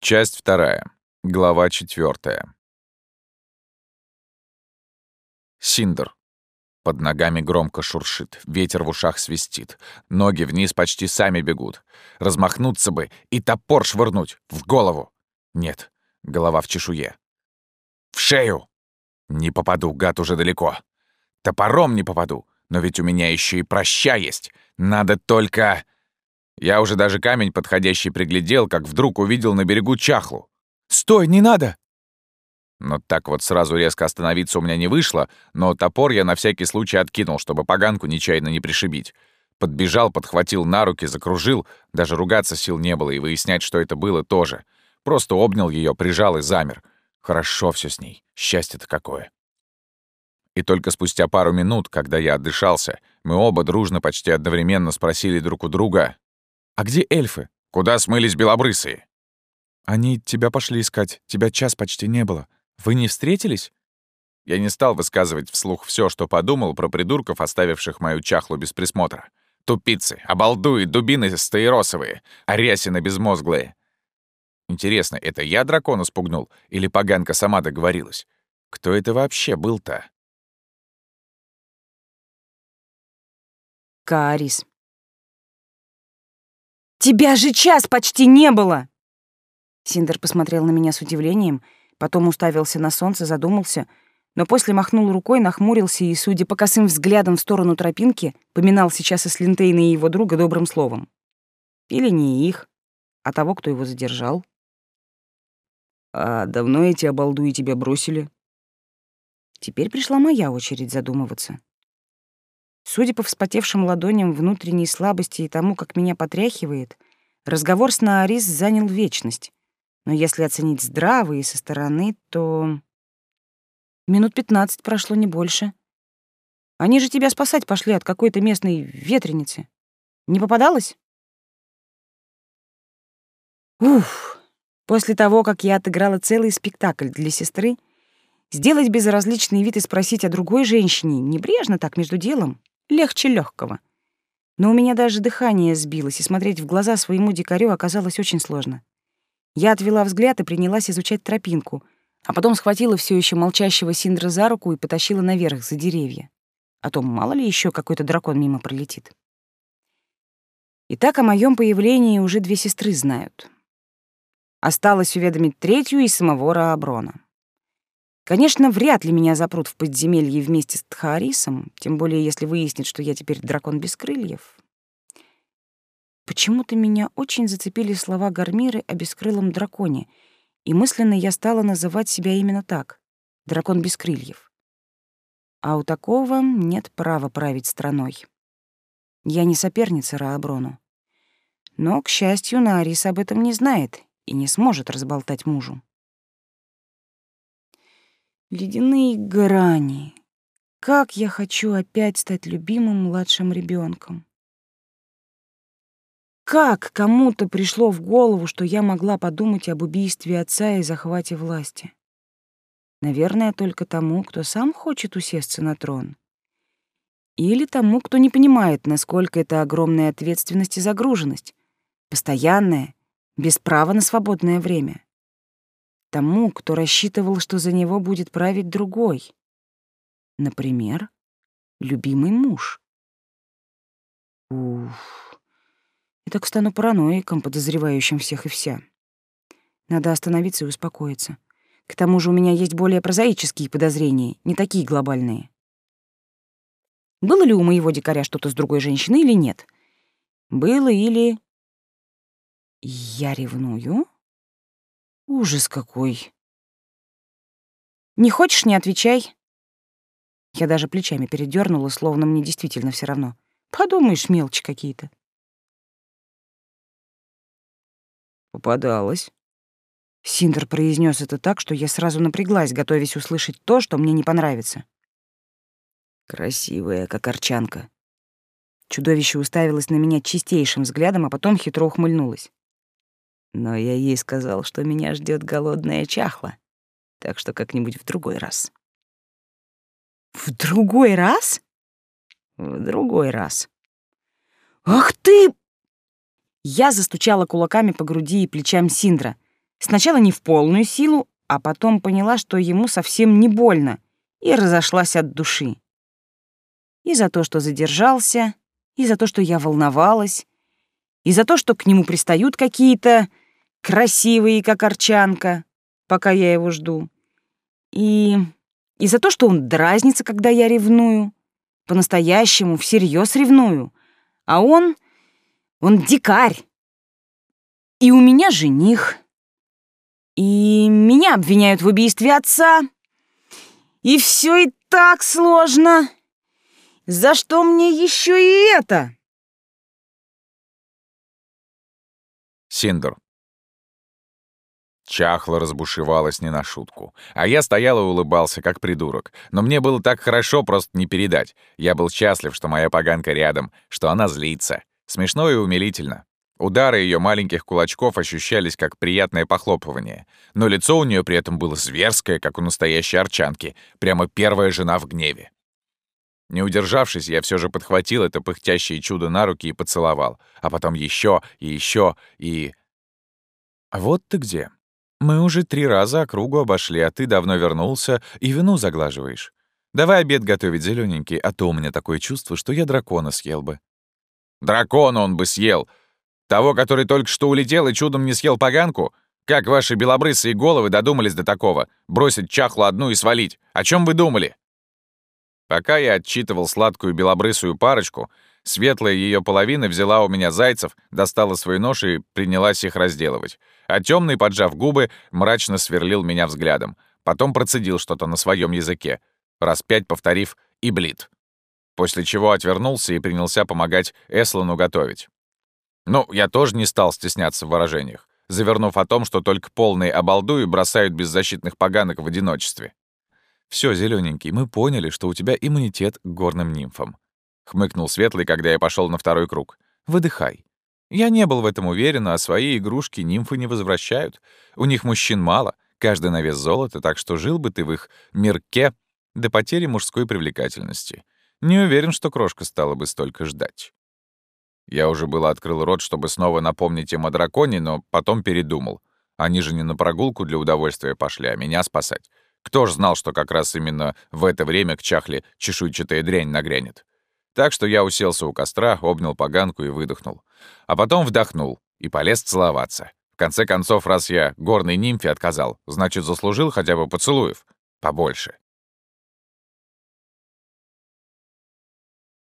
Часть вторая. Глава четвертая. Синдер. Под ногами громко шуршит, ветер в ушах свистит, ноги вниз почти сами бегут. Размахнуться бы и топор швырнуть в голову. Нет, голова в чешуе. В шею! Не попаду, гад уже далеко. Топором не попаду, но ведь у меня еще и проща есть. Надо только... Я уже даже камень подходящий приглядел, как вдруг увидел на берегу чахлу. «Стой, не надо!» Но так вот сразу резко остановиться у меня не вышло, но топор я на всякий случай откинул, чтобы поганку нечаянно не пришибить. Подбежал, подхватил на руки, закружил, даже ругаться сил не было и выяснять, что это было, тоже. Просто обнял ее, прижал и замер. Хорошо все с ней, счастье-то какое. И только спустя пару минут, когда я отдышался, мы оба дружно почти одновременно спросили друг у друга, «А где эльфы? Куда смылись белобрысые?» «Они тебя пошли искать. Тебя час почти не было. Вы не встретились?» Я не стал высказывать вслух все, что подумал про придурков, оставивших мою чахлу без присмотра. Тупицы, обалдуи, дубины стаиросовые, арясины безмозглые. Интересно, это я дракона спугнул или поганка сама договорилась? Кто это вообще был-то? Каарис. «Тебя же час почти не было!» Синдер посмотрел на меня с удивлением, потом уставился на солнце, задумался, но после махнул рукой, нахмурился и, судя по косым взглядам в сторону тропинки, поминал сейчас и Слинтейна, и его друга добрым словом. Или не их, а того, кто его задержал. «А давно эти обалдуи тебя бросили?» Теперь пришла моя очередь задумываться. Судя по вспотевшим ладоням, внутренней слабости и тому, как меня потряхивает, разговор с Наарис занял вечность. Но если оценить здраво и со стороны, то... Минут пятнадцать прошло, не больше. Они же тебя спасать пошли от какой-то местной ветреницы. Не попадалось? Уф! После того, как я отыграла целый спектакль для сестры, сделать безразличный вид и спросить о другой женщине, небрежно так, между делом, легче легкого. Но у меня даже дыхание сбилось, и смотреть в глаза своему дикарю оказалось очень сложно. Я отвела взгляд и принялась изучать тропинку, а потом схватила все еще молчащего Синдра за руку и потащила наверх, за деревья. А то мало ли еще какой-то дракон мимо пролетит. Итак, о моем появлении уже две сестры знают. Осталось уведомить третью и самого Рааброна. Конечно, вряд ли меня запрут в подземелье вместе с Тхаарисом, тем более если выяснит, что я теперь дракон без крыльев. Почему-то меня очень зацепили слова Гармиры о бескрылом драконе, и мысленно я стала называть себя именно так — дракон без крыльев. А у такого нет права править страной. Я не соперница Рааброну. Но, к счастью, Наарис об этом не знает и не сможет разболтать мужу. Ледяные грани. Как я хочу опять стать любимым младшим ребенком. Как кому-то пришло в голову, что я могла подумать об убийстве отца и захвате власти? Наверное, только тому, кто сам хочет усесться на трон. Или тому, кто не понимает, насколько это огромная ответственность и загруженность, постоянная, без права на свободное время тому, кто рассчитывал, что за него будет править другой. Например, любимый муж. Уф. Я так стану параноиком, подозревающим всех и вся. Надо остановиться и успокоиться. К тому же у меня есть более прозаические подозрения, не такие глобальные. Было ли у моего дикаря что-то с другой женщиной или нет? Было или... Я ревную? Ужас какой. Не хочешь, не отвечай. Я даже плечами передернула, словно мне действительно все равно. Подумаешь, мелочи какие-то. Попадалось. Синдер произнес это так, что я сразу напряглась, готовясь услышать то, что мне не понравится. Красивая, как арчанка. Чудовище уставилось на меня чистейшим взглядом, а потом хитро ухмыльнулось. Но я ей сказал, что меня ждет голодная чахла, так что как-нибудь в другой раз. В другой раз? В другой раз. Ах ты! Я застучала кулаками по груди и плечам Синдра. Сначала не в полную силу, а потом поняла, что ему совсем не больно, и разошлась от души. И за то, что задержался, и за то, что я волновалась, и за то, что к нему пристают какие-то красивые, как арчанка, пока я его жду, и... и за то, что он дразнится, когда я ревную, по-настоящему, всерьез ревную, а он... он дикарь. И у меня жених. И меня обвиняют в убийстве отца. И все и так сложно. За что мне еще и это? Синдер. Чахла разбушевалась не на шутку. А я стоял и улыбался, как придурок. Но мне было так хорошо, просто не передать. Я был счастлив, что моя поганка рядом, что она злится. Смешно и умилительно. Удары ее маленьких кулачков ощущались как приятное похлопывание. Но лицо у нее при этом было зверское, как у настоящей арчанки. Прямо первая жена в гневе. Не удержавшись, я все же подхватил это пыхтящее чудо на руки и поцеловал. А потом еще и еще и... «Вот ты где», мы уже три раза округу обошли, а ты давно вернулся и вину заглаживаешь. Давай обед готовить, зелененький, а то у меня такое чувство, что я дракона съел бы». «Дракона он бы съел! Того, который только что улетел и чудом не съел поганку? Как ваши белобрысые головы додумались до такого? Бросить чахлу одну и свалить? О чем вы думали?» Пока я отчитывал сладкую белобрысую парочку, светлая ее половина взяла у меня зайцев, достала свой нож и принялась их разделывать а темный, поджав губы, мрачно сверлил меня взглядом. Потом процедил что-то на своем языке, раз пять повторив «и блит». После чего отвернулся и принялся помогать Эслану готовить. Ну, я тоже не стал стесняться в выражениях, завернув о том, что только полные обалдуи бросают беззащитных поганок в одиночестве. Все, зелененький, мы поняли, что у тебя иммунитет к горным нимфам», — хмыкнул Светлый, когда я пошел на второй круг. «Выдыхай. Я не был в этом уверен, а свои игрушки нимфы не возвращают. У них мужчин мало, каждый на вес золота, так что жил бы ты в их мирке до потери мужской привлекательности. Не уверен, что крошка стала бы столько ждать. Я уже было открыл рот, чтобы снова напомнить им о драконе, но потом передумал. Они же не на прогулку для удовольствия пошли, а меня спасать. Кто ж знал, что как раз именно в это время к чахле чешуйчатая дрянь нагрянет? Так что я уселся у костра, обнял поганку и выдохнул. А потом вдохнул и полез целоваться. В конце концов, раз я горной нимфе отказал, значит, заслужил хотя бы поцелуев. Побольше.